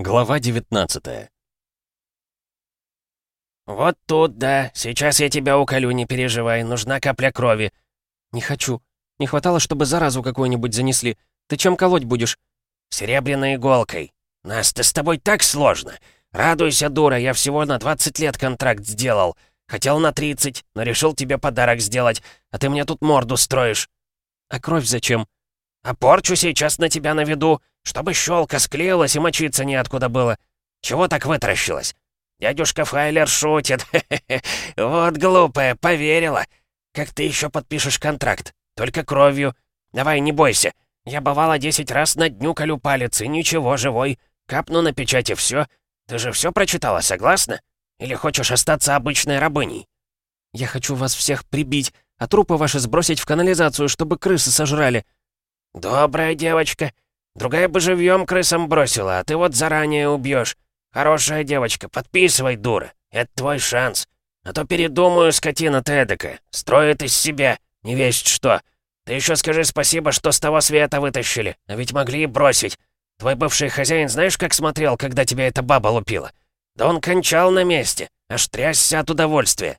Глава 19 «Вот тут, да. Сейчас я тебя уколю, не переживай. Нужна капля крови». «Не хочу. Не хватало, чтобы заразу какую-нибудь занесли. Ты чем колоть будешь?» «Серебряной иголкой. Настя, с тобой так сложно. Радуйся, дура, я всего на 20 лет контракт сделал. Хотел на 30, но решил тебе подарок сделать, а ты мне тут морду строишь». «А кровь зачем?» «А порчу сейчас на тебя наведу, чтобы щелка склеилась и мочиться неоткуда было. Чего так вытаращилась? Дядюшка Файлер шутит. Вот глупая, поверила. Как ты еще подпишешь контракт? Только кровью. Давай, не бойся. Я бывало 10 раз на дню колю палец, и ничего, живой. Капну на печати все. Ты же все прочитала, согласна? Или хочешь остаться обычной рабыней?» «Я хочу вас всех прибить, а трупы ваши сбросить в канализацию, чтобы крысы сожрали». «Добрая девочка. Другая бы живьем крысам бросила, а ты вот заранее убьешь. Хорошая девочка, подписывай, дура. Это твой шанс. А то передумаю, скотина ты эдакая. Строит из себя, не весть что. Ты еще скажи спасибо, что с того света вытащили, а ведь могли и бросить. Твой бывший хозяин знаешь, как смотрел, когда тебя эта баба лупила? Да он кончал на месте, аж трясся от удовольствия.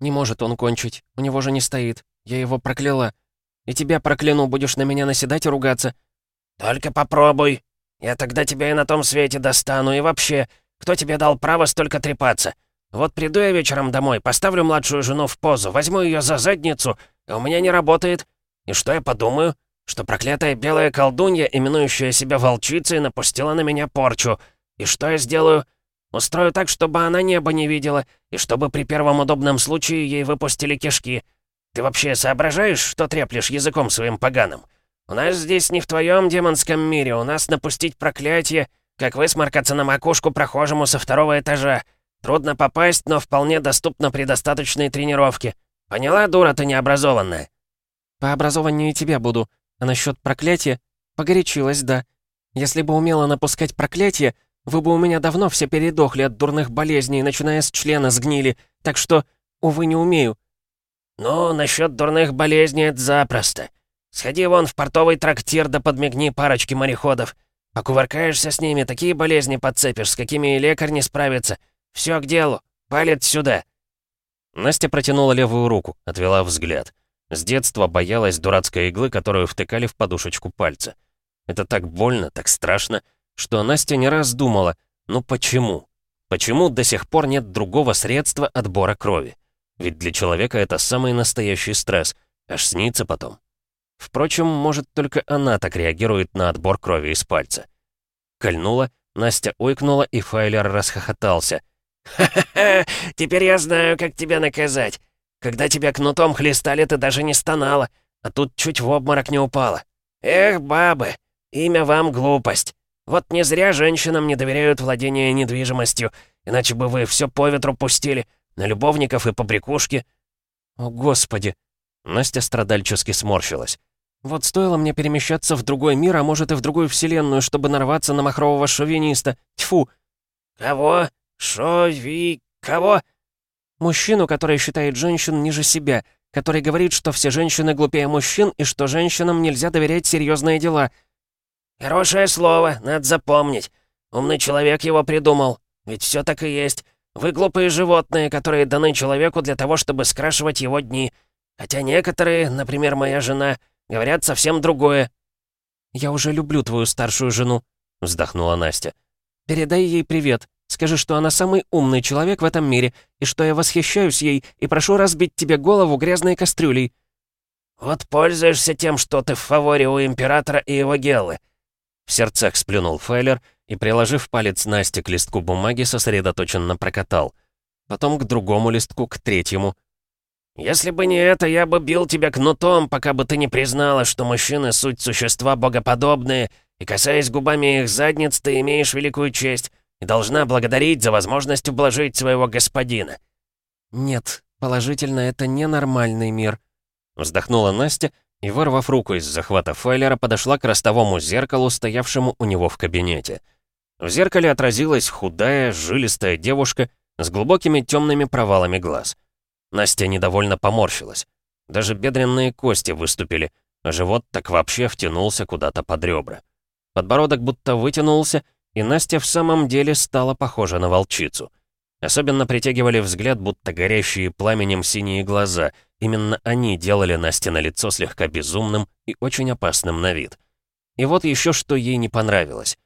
Не может он кончить, у него же не стоит. Я его прокляла. И тебя прокляну, будешь на меня наседать и ругаться. Только попробуй. Я тогда тебя и на том свете достану, и вообще, кто тебе дал право столько трепаться? Вот приду я вечером домой, поставлю младшую жену в позу, возьму ее за задницу, и у меня не работает. И что я подумаю? Что проклятая белая колдунья, именующая себя волчицей, напустила на меня порчу. И что я сделаю? Устрою так, чтобы она небо не видела, и чтобы при первом удобном случае ей выпустили кишки. Ты вообще соображаешь, что треплешь языком своим поганым? У нас здесь не в твоем демонском мире, у нас напустить проклятие, как высморкаться на макушку прохожему со второго этажа. Трудно попасть, но вполне доступно при достаточной тренировке. Поняла, дура ты необразованная?» «По образованию тебя буду. А насчет проклятия? Погорячилась, да. Если бы умела напускать проклятие, вы бы у меня давно все передохли от дурных болезней, начиная с члена сгнили. Так что, увы, не умею». «Ну, насчет дурных болезней это запросто. Сходи вон в портовый трактир да подмигни парочке мореходов. Покувыркаешься с ними, такие болезни подцепишь, с какими и лекарь не справится. Все к делу. Палец сюда». Настя протянула левую руку, отвела взгляд. С детства боялась дурацкой иглы, которую втыкали в подушечку пальца. Это так больно, так страшно, что Настя не раз думала, ну почему? Почему до сих пор нет другого средства отбора крови? Ведь для человека это самый настоящий стресс, аж снится потом. Впрочем, может, только она так реагирует на отбор крови из пальца. Кольнула, Настя ойкнула, и Файлер расхохотался. «Ха-ха-ха! Теперь я знаю, как тебя наказать. Когда тебя кнутом хлестали, ты даже не стонала, а тут чуть в обморок не упала. Эх, бабы, имя вам глупость. Вот не зря женщинам не доверяют владение недвижимостью, иначе бы вы все по ветру пустили, на любовников и побрякушки». «О, Господи!» Настя страдальчески сморщилась. Вот стоило мне перемещаться в другой мир, а может и в другую вселенную, чтобы нарваться на махрового шовиниста. Тьфу!» «Кого? Шови... кого?» «Мужчину, который считает женщин ниже себя, который говорит, что все женщины глупее мужчин и что женщинам нельзя доверять серьезные дела». «Хорошее слово, надо запомнить. Умный человек его придумал. Ведь все так и есть. Вы глупые животные, которые даны человеку для того, чтобы скрашивать его дни. Хотя некоторые, например, моя жена, Говорят совсем другое». «Я уже люблю твою старшую жену», — вздохнула Настя. «Передай ей привет. Скажи, что она самый умный человек в этом мире, и что я восхищаюсь ей и прошу разбить тебе голову грязной кастрюлей». «Вот пользуешься тем, что ты в фаворе у Императора и его Геллы». В сердцах сплюнул Файлер и, приложив палец Насте к листку бумаги, сосредоточенно прокатал. Потом к другому листку, к третьему, «Если бы не это, я бы бил тебя кнутом, пока бы ты не признала, что мужчины — суть существа богоподобные, и, касаясь губами их задниц, ты имеешь великую честь и должна благодарить за возможность ублажить своего господина». «Нет, положительно, это ненормальный мир», — вздохнула Настя и, вырвав руку из захвата Файлера, подошла к ростовому зеркалу, стоявшему у него в кабинете. В зеркале отразилась худая, жилистая девушка с глубокими темными провалами глаз — Настя недовольно поморщилась. Даже бедренные кости выступили, а живот так вообще втянулся куда-то под ребра. Подбородок будто вытянулся, и Настя в самом деле стала похожа на волчицу. Особенно притягивали взгляд, будто горящие пламенем синие глаза. Именно они делали Насте на лицо слегка безумным и очень опасным на вид. И вот еще что ей не понравилось.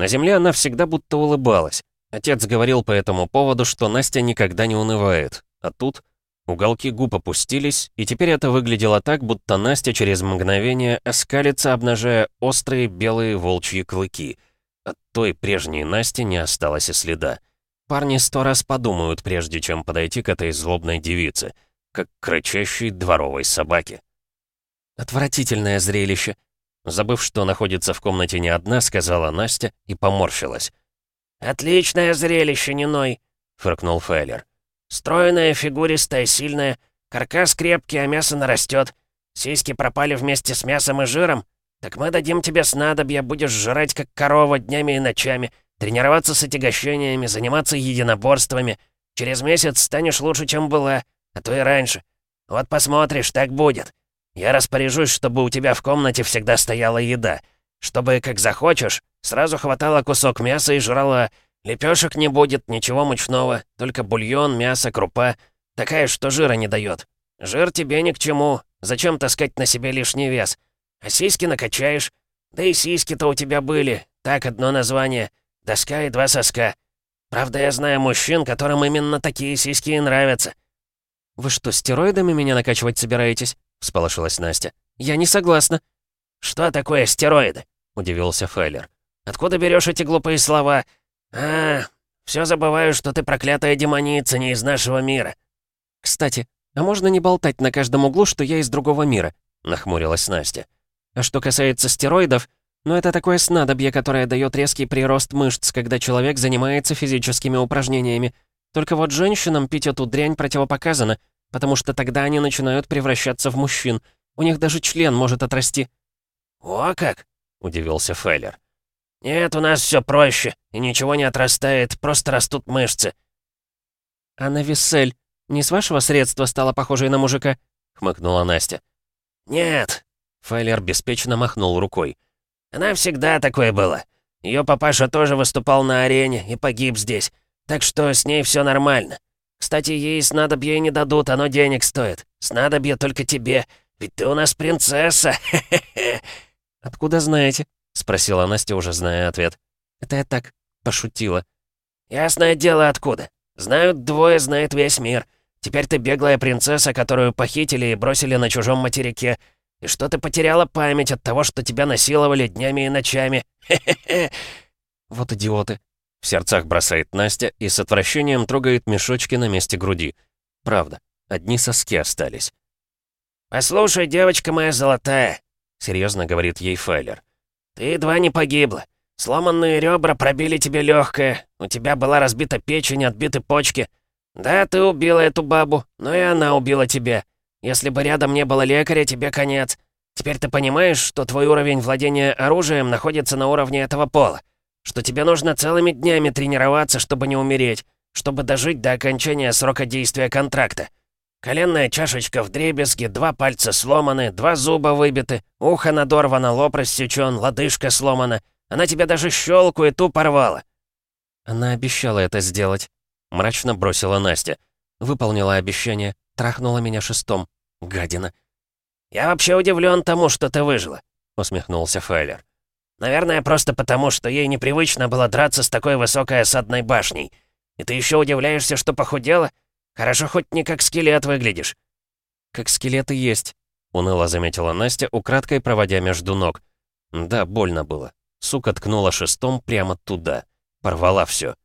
На земле она всегда будто улыбалась. Отец говорил по этому поводу, что Настя никогда не унывает. А тут уголки губ опустились, и теперь это выглядело так, будто Настя через мгновение оскалится, обнажая острые белые волчьи клыки. От той прежней Насти не осталось и следа. Парни сто раз подумают, прежде чем подойти к этой злобной девице, как к дворовой собаке. «Отвратительное зрелище», Забыв, что находится в комнате не одна, сказала Настя и поморщилась. «Отличное зрелище, Ниной», — фыркнул Фейлер. «Стройная, фигуристая, сильная, каркас крепкий, а мясо нарастет. Сиськи пропали вместе с мясом и жиром. Так мы дадим тебе снадобья, будешь жрать, как корова, днями и ночами, Тренироваться с отягощениями, заниматься единоборствами. Через месяц станешь лучше, чем была, а то и раньше. Вот посмотришь, так будет. Я распоряжусь, чтобы у тебя в комнате всегда стояла еда. Чтобы, как захочешь, сразу хватало кусок мяса и жрала. Лепешек не будет, ничего мучного, только бульон, мясо, крупа. Такая, что жира не дает. Жир тебе ни к чему. Зачем таскать на себе лишний вес? А сиськи накачаешь. Да и сиськи-то у тебя были. Так, одно название. Доска и два соска. Правда, я знаю мужчин, которым именно такие сиськи нравятся». «Вы что, стероидами меня накачивать собираетесь?» — всполошилась Настя. «Я не согласна». «Что такое стероиды?» — удивился Файлер. «Откуда берешь эти глупые слова? А, все забываю, что ты проклятая демоница, не из нашего мира». «Кстати, а можно не болтать на каждом углу, что я из другого мира?» — нахмурилась Настя. «А что касается стероидов, но это такое снадобье, которое дает резкий прирост мышц, когда человек занимается физическими упражнениями. Только вот женщинам пить эту дрянь противопоказано, потому что тогда они начинают превращаться в мужчин. У них даже член может отрасти». «О как!» — удивился Феллер. «Нет, у нас все проще, и ничего не отрастает, просто растут мышцы». «А на Виссель не с вашего средства стала похожей на мужика?» — хмыкнула Настя. «Нет», — Феллер беспечно махнул рукой. Она всегда такой была. Ее папаша тоже выступал на арене и погиб здесь. Так что с ней все нормально. Кстати, ей снадобье не дадут, оно денег стоит. Снадобье только тебе, ведь ты у нас принцесса. «Откуда знаете?» — спросила Настя, уже зная ответ. «Это я так, пошутила». «Ясное дело, откуда. Знают двое, знает весь мир. Теперь ты беглая принцесса, которую похитили и бросили на чужом материке. И что ты потеряла память от того, что тебя насиловали днями и ночами. Хе-хе-хе. Вот идиоты. В сердцах бросает Настя и с отвращением трогает мешочки на месте груди. Правда, одни соски остались. «Послушай, девочка моя золотая», — серьезно говорит ей Файлер. «Ты едва не погибла. Сломанные ребра пробили тебе легкое. У тебя была разбита печень, отбиты почки. Да, ты убила эту бабу, но и она убила тебя. Если бы рядом не было лекаря, тебе конец. Теперь ты понимаешь, что твой уровень владения оружием находится на уровне этого пола. Что тебе нужно целыми днями тренироваться, чтобы не умереть, чтобы дожить до окончания срока действия контракта. Коленная чашечка в дребезге, два пальца сломаны, два зуба выбиты, ухо надорвано, лоб рассечен, лодыжка сломана. Она тебя даже щелку и ту порвала. Она обещала это сделать. Мрачно бросила Настя. Выполнила обещание. Трахнула меня шестом. Гадина. «Я вообще удивлен тому, что ты выжила», — усмехнулся Файлер. «Наверное, просто потому, что ей непривычно было драться с такой высокой осадной башней. И ты еще удивляешься, что похудела? Хорошо, хоть не как скелет выглядишь». «Как скелет и есть», — уныло заметила Настя, украдкой проводя между ног. Да, больно было. Сука ткнула шестом прямо туда. Порвала все.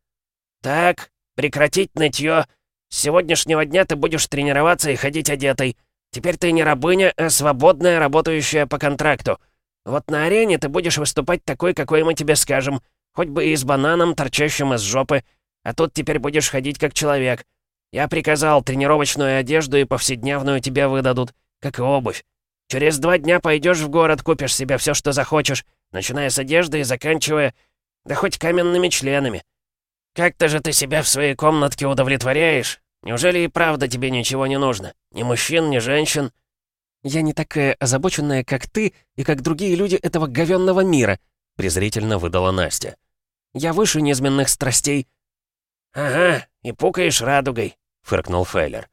«Так, прекратить нытье с сегодняшнего дня ты будешь тренироваться и ходить одетой. Теперь ты не рабыня, а свободная, работающая по контракту. Вот на арене ты будешь выступать такой, какой мы тебе скажем. Хоть бы и с бананом, торчащим из жопы. А тут теперь будешь ходить как человек. Я приказал, тренировочную одежду и повседневную тебе выдадут, как и обувь. Через два дня пойдешь в город, купишь себе все, что захочешь, начиная с одежды и заканчивая, да хоть каменными членами. «Как-то же ты себя в своей комнатке удовлетворяешь? Неужели и правда тебе ничего не нужно? Ни мужчин, ни женщин?» «Я не такая озабоченная, как ты и как другие люди этого говенного мира», презрительно выдала Настя. Я выше низменных страстей». «Ага, и пукаешь радугой», — фыркнул Фейлер.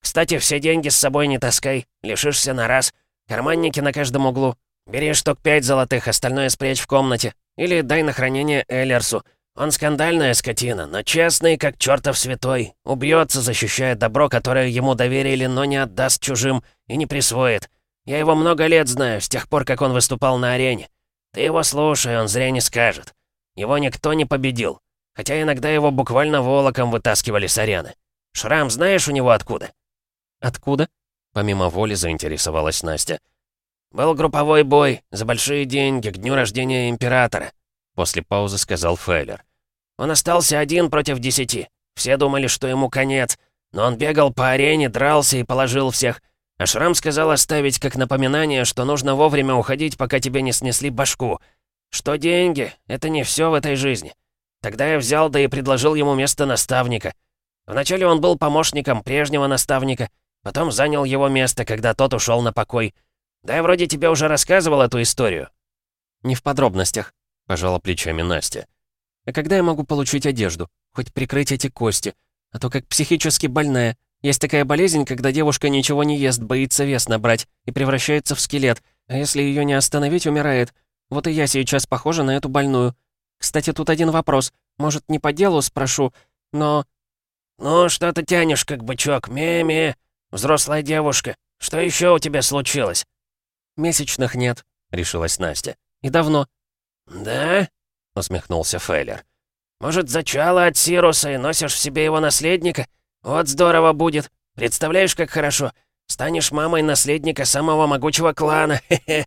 «Кстати, все деньги с собой не таскай, лишишься на раз. Карманники на каждом углу. Бери штук пять золотых, остальное спрячь в комнате. Или дай на хранение Эллерсу. Он скандальная скотина, но честный, как чертов святой. Убьется, защищая добро, которое ему доверили, но не отдаст чужим и не присвоит. Я его много лет знаю, с тех пор, как он выступал на арене. Ты его слушай, он зря не скажет. Его никто не победил. Хотя иногда его буквально волоком вытаскивали с арены. Шрам знаешь у него откуда?» «Откуда?» Помимо воли заинтересовалась Настя. «Был групповой бой за большие деньги к дню рождения Императора», после паузы сказал Фейлер. «Он остался один против десяти. Все думали, что ему конец. Но он бегал по арене, дрался и положил всех. А Шрам сказал оставить как напоминание, что нужно вовремя уходить, пока тебе не снесли башку. Что деньги — это не все в этой жизни. Тогда я взял, да и предложил ему место наставника. Вначале он был помощником прежнего наставника, потом занял его место, когда тот ушел на покой. Да я вроде тебе уже рассказывал эту историю». «Не в подробностях», — пожала плечами Настя. «А когда я могу получить одежду? Хоть прикрыть эти кости? А то как психически больная. Есть такая болезнь, когда девушка ничего не ест, боится вес набрать и превращается в скелет, а если ее не остановить, умирает. Вот и я сейчас похожа на эту больную. Кстати, тут один вопрос. Может, не по делу спрошу, но...» «Ну, что ты тянешь, как бычок, Меми? Взрослая девушка. Что еще у тебя случилось?» «Месячных нет», — решилась Настя. «И давно». «Да?» — усмехнулся Фейлер. «Может, зачала от Сируса и носишь в себе его наследника? Вот здорово будет. Представляешь, как хорошо. Станешь мамой наследника самого могучего клана. Хе-хе.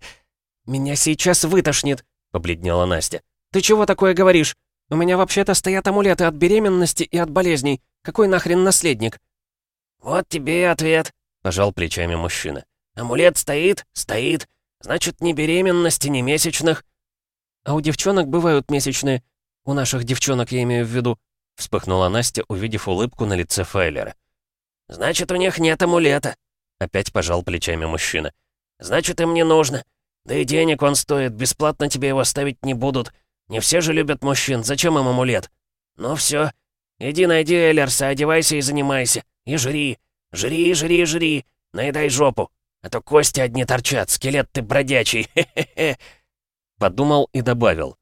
Меня сейчас вытошнит, побледнела Настя. Ты чего такое говоришь? У меня вообще-то стоят амулеты от беременности и от болезней. Какой нахрен наследник? Вот тебе и ответ, пожал плечами мужчина. Амулет стоит, стоит. Значит, ни беременности, ни месячных. А у девчонок бывают месячные. У наших девчонок я имею в виду. Вспыхнула Настя, увидев улыбку на лице Фейлера. «Значит, у них нет амулета», — опять пожал плечами мужчина. «Значит, им не нужно. Да и денег он стоит, бесплатно тебе его ставить не будут. Не все же любят мужчин, зачем им амулет? Ну все, иди найди Эллерса, одевайся и занимайся. И жри, жри, жри, жри, наедай жопу. А то кости одни торчат, скелет ты бродячий, хе-хе-хе». Подумал и добавил.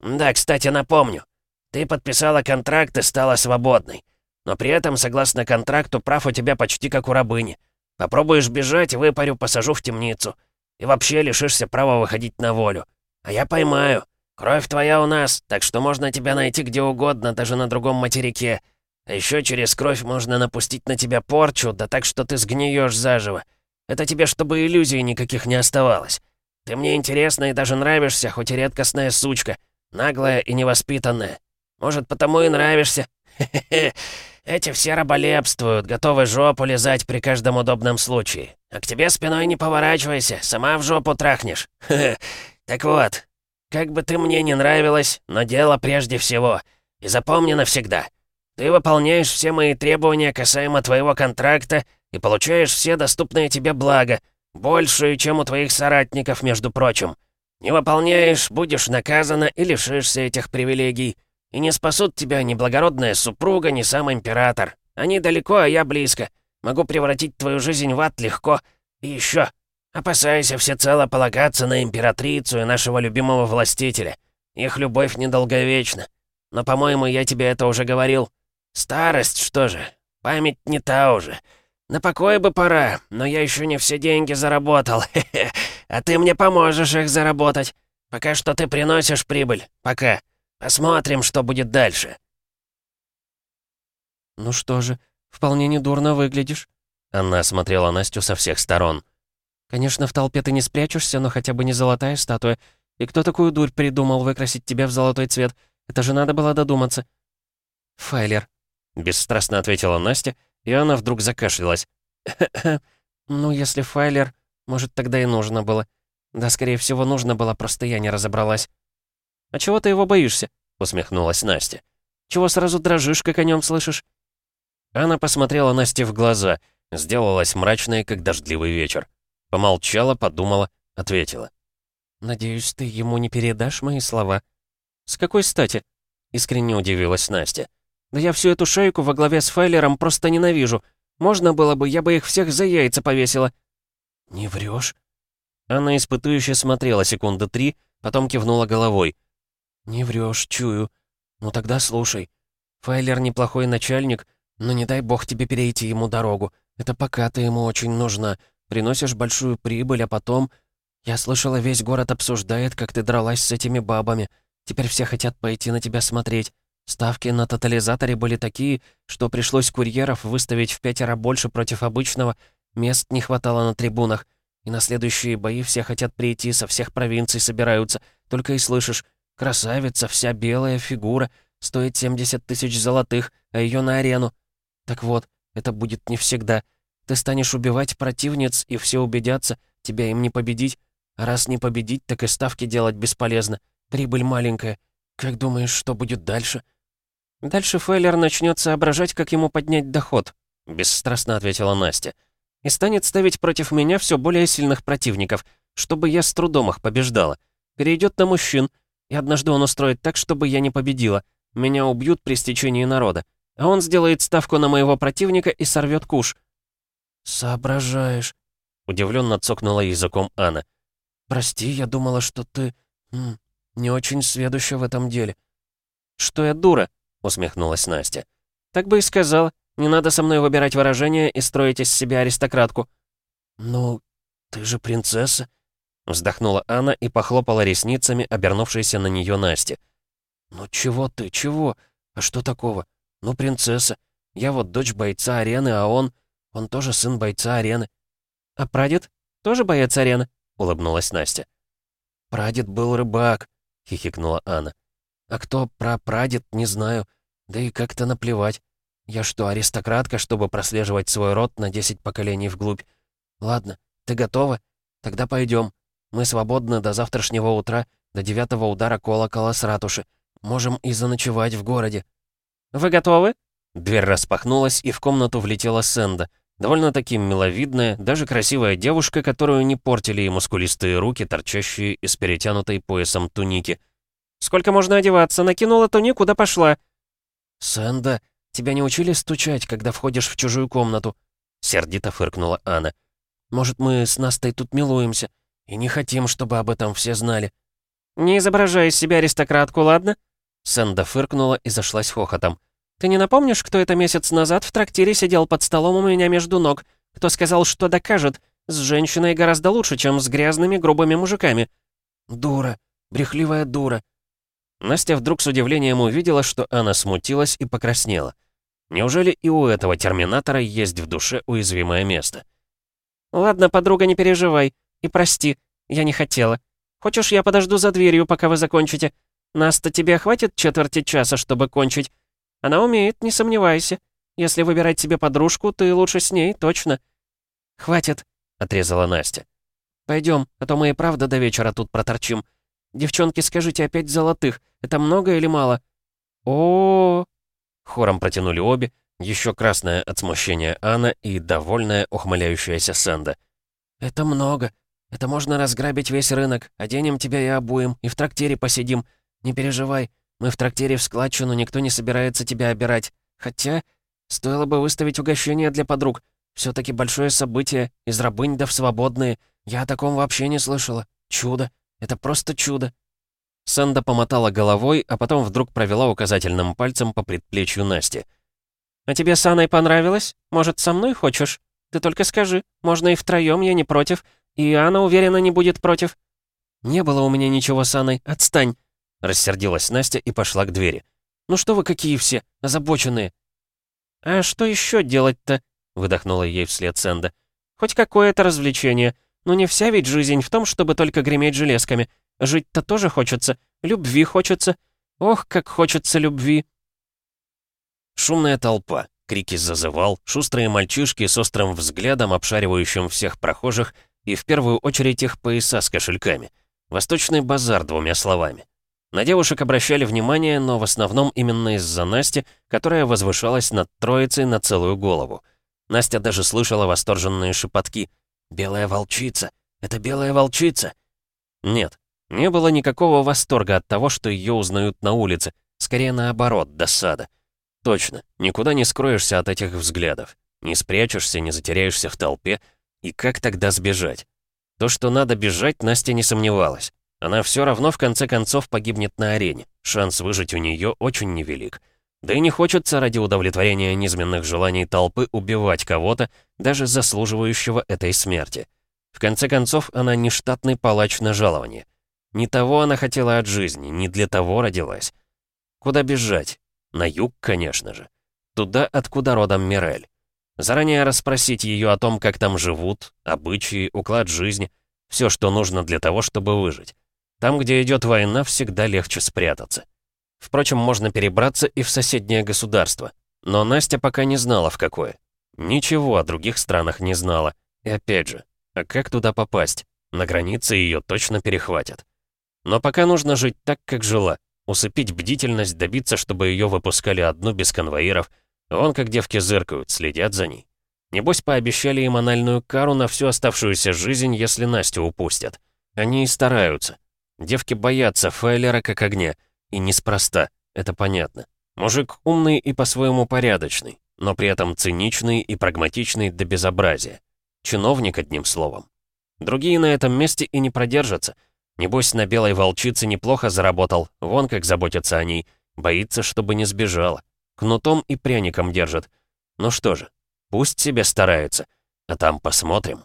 «Да, кстати, напомню. Ты подписала контракт и стала свободной. Но при этом, согласно контракту, прав у тебя почти как у рабыни. Попробуешь бежать, выпарю, посажу в темницу. И вообще лишишься права выходить на волю. А я поймаю. Кровь твоя у нас, так что можно тебя найти где угодно, даже на другом материке. А еще через кровь можно напустить на тебя порчу, да так, что ты сгниешь заживо. Это тебе, чтобы иллюзий никаких не оставалось. Ты мне интересна и даже нравишься, хоть и редкостная сучка. Наглая и невоспитанная. Может, потому и нравишься? Эти все раболепствуют, готовы жопу лизать при каждом удобном случае. А к тебе спиной не поворачивайся, сама в жопу трахнешь. Так вот, как бы ты мне не нравилась, но дело прежде всего. И запомни навсегда. Ты выполняешь все мои требования касаемо твоего контракта и получаешь все доступные тебе блага, большую, чем у твоих соратников, между прочим. Не выполняешь, будешь наказана и лишишься этих привилегий. И не спасут тебя ни благородная супруга, ни сам император. Они далеко, а я близко. Могу превратить твою жизнь в ад легко. И еще, опасайся всецело полагаться на императрицу и нашего любимого властителя. Их любовь недолговечна. Но, по-моему, я тебе это уже говорил. Старость, что же? Память не та уже. На покой бы пора, но я еще не все деньги заработал. А ты мне поможешь их заработать. Пока что ты приносишь прибыль. Пока. Посмотрим, что будет дальше». «Ну что же, вполне недурно выглядишь». Она смотрела Настю со всех сторон. «Конечно, в толпе ты не спрячешься, но хотя бы не золотая статуя. И кто такую дурь придумал выкрасить тебя в золотой цвет? Это же надо было додуматься». «Файлер», — бесстрастно ответила Настя, и она вдруг закашлялась. «Ну, если Файлер, может, тогда и нужно было. Да, скорее всего, нужно было, просто я не разобралась». «А чего ты его боишься?» — усмехнулась Настя. «Чего сразу дрожишь, как о нем слышишь?» Она посмотрела Насте в глаза, сделалась мрачной, как дождливый вечер. Помолчала, подумала, ответила. «Надеюсь, ты ему не передашь мои слова?» «С какой стати?» Искренне удивилась Настя. «Да я всю эту шейку во главе с Файлером просто ненавижу. Можно было бы, я бы их всех за яйца повесила». «Не врешь? Анна испытующе смотрела секунды три, потом кивнула головой. «Не врешь, чую. Ну тогда слушай. Файлер неплохой начальник, но не дай бог тебе перейти ему дорогу. Это пока ты ему очень нужна. Приносишь большую прибыль, а потом... Я слышала, весь город обсуждает, как ты дралась с этими бабами. Теперь все хотят пойти на тебя смотреть. Ставки на тотализаторе были такие, что пришлось курьеров выставить в пятеро больше против обычного. Мест не хватало на трибунах. И на следующие бои все хотят прийти, со всех провинций собираются. Только и слышишь, красавица, вся белая фигура, стоит 70 тысяч золотых, а ее на арену. Так вот, это будет не всегда. Ты станешь убивать противниц, и все убедятся, тебя им не победить. А раз не победить, так и ставки делать бесполезно. Прибыль маленькая. Как думаешь, что будет дальше?» «Дальше Фейлер начнет соображать, как ему поднять доход», — бесстрастно ответила Настя. «И станет ставить против меня все более сильных противников, чтобы я с трудом их побеждала. Перейдет на мужчин, и однажды он устроит так, чтобы я не победила. Меня убьют при стечении народа. А он сделает ставку на моего противника и сорвет куш». «Соображаешь», — удивленно цокнула языком Анна. «Прости, я думала, что ты... Не очень сведуща в этом деле». «Что я дура?» — усмехнулась Настя. «Так бы и сказала. Не надо со мной выбирать выражения и строить из себя аристократку». «Ну, ты же принцесса», — вздохнула Анна и похлопала ресницами, обернувшейся на нее Насте. «Ну чего ты, чего? А что такого? Ну, принцесса. Я вот дочь бойца арены, а он... Он тоже сын бойца арены». «А прадед? Тоже боец арены?» — улыбнулась Настя. «Прадед был рыбак», — хихикнула Анна. А кто про прадед, не знаю. Да и как-то наплевать. Я что, аристократка, чтобы прослеживать свой род на 10 поколений вглубь? Ладно, ты готова? Тогда пойдем. Мы свободны до завтрашнего утра, до девятого удара колокола с ратуши. Можем и заночевать в городе. Вы готовы? Дверь распахнулась, и в комнату влетела Сэнда. Довольно-таки миловидная, даже красивая девушка, которую не портили и мускулистые руки, торчащие из перетянутой поясом туники. Сколько можно одеваться? Накинула тунику, да пошла». «Сэнда, тебя не учили стучать, когда входишь в чужую комнату?» Сердито фыркнула Анна. «Может, мы с Настой тут милуемся и не хотим, чтобы об этом все знали?» «Не изображай из себя аристократку, ладно?» Сэнда фыркнула и зашлась хохотом. «Ты не напомнишь, кто это месяц назад в трактире сидел под столом у меня между ног? Кто сказал, что докажет? С женщиной гораздо лучше, чем с грязными грубыми мужиками». «Дура, брехливая дура», Настя вдруг с удивлением увидела, что Анна смутилась и покраснела. Неужели и у этого терминатора есть в душе уязвимое место? «Ладно, подруга, не переживай. И прости, я не хотела. Хочешь, я подожду за дверью, пока вы закончите? Наста, тебе хватит четверти часа, чтобы кончить? Она умеет, не сомневайся. Если выбирать себе подружку, ты лучше с ней, точно». «Хватит», — отрезала Настя. Пойдем, а то мы и правда до вечера тут проторчим. «Девчонки, скажите, опять золотых. Это много или мало?» О, -о, -о, Хором протянули обе, еще красная от смущения Анна и довольная ухмыляющаяся Сэнда. «Это много. Это можно разграбить весь рынок. Оденем тебя и обуем, и в трактире посидим. Не переживай, мы в трактире в складчину, никто не собирается тебя обирать. Хотя, стоило бы выставить угощение для подруг. все таки большое событие, из рабынь да в свободные. Я о таком вообще не слышала. Чудо. Это просто чудо!» Санда помотала головой, а потом вдруг провела указательным пальцем по предплечью Насти. «А тебе с Анной понравилось? Может, со мной хочешь? Ты только скажи. Можно и втроём, я не против. И Анна, уверена, не будет против». «Не было у меня ничего с Анной. Отстань!» Рассердилась Настя и пошла к двери. «Ну что вы какие все, озабоченные!» «А что еще делать-то?» выдохнула ей вслед Сэнда. «Хоть какое-то развлечение. Но не вся ведь жизнь в том, чтобы только греметь железками. Жить-то тоже хочется. Любви хочется. Ох, как хочется любви. Шумная толпа, крики зазывал, шустрые мальчишки с острым взглядом, обшаривающим всех прохожих, и в первую очередь их пояса с кошельками. Восточный базар, двумя словами. На девушек обращали внимание, но в основном именно из-за Насти, которая возвышалась над троицей на целую голову. Настя даже слышала восторженные шепотки. «Белая волчица! Это белая волчица!» Нет, не было никакого восторга от того, что ее узнают на улице. Скорее наоборот, досада. Точно, никуда не скроешься от этих взглядов. Не спрячешься, не затеряешься в толпе. И как тогда сбежать? То, что надо бежать, Настя не сомневалась. Она все равно в конце концов погибнет на арене. Шанс выжить у нее очень невелик. Да и не хочется ради удовлетворения низменных желаний толпы убивать кого-то, даже заслуживающего этой смерти. В конце концов, она не штатный палач на жалование. Не того она хотела от жизни, не для того родилась. Куда бежать? На юг, конечно же. Туда, откуда родом Мирель. Заранее расспросить ее о том, как там живут, обычаи, уклад жизни, все, что нужно для того, чтобы выжить. Там, где идет война, всегда легче спрятаться. Впрочем, можно перебраться и в соседнее государство. Но Настя пока не знала, в какое. Ничего о других странах не знала. И опять же, а как туда попасть? На границе ее точно перехватят. Но пока нужно жить так, как жила. Усыпить бдительность, добиться, чтобы ее выпускали одну без конвоиров. Вон как девки зыркают, следят за ней. Небось, пообещали им анальную кару на всю оставшуюся жизнь, если Настю упустят. Они и стараются. Девки боятся Файлера как огня — и неспроста, это понятно. Мужик умный и по-своему порядочный, но при этом циничный и прагматичный до безобразия. Чиновник, одним словом. Другие на этом месте и не продержатся. Небось, на белой волчице неплохо заработал, вон как заботится о ней. Боится, чтобы не сбежала. Кнутом и пряником держит. Ну что же, пусть себе старается. А там посмотрим.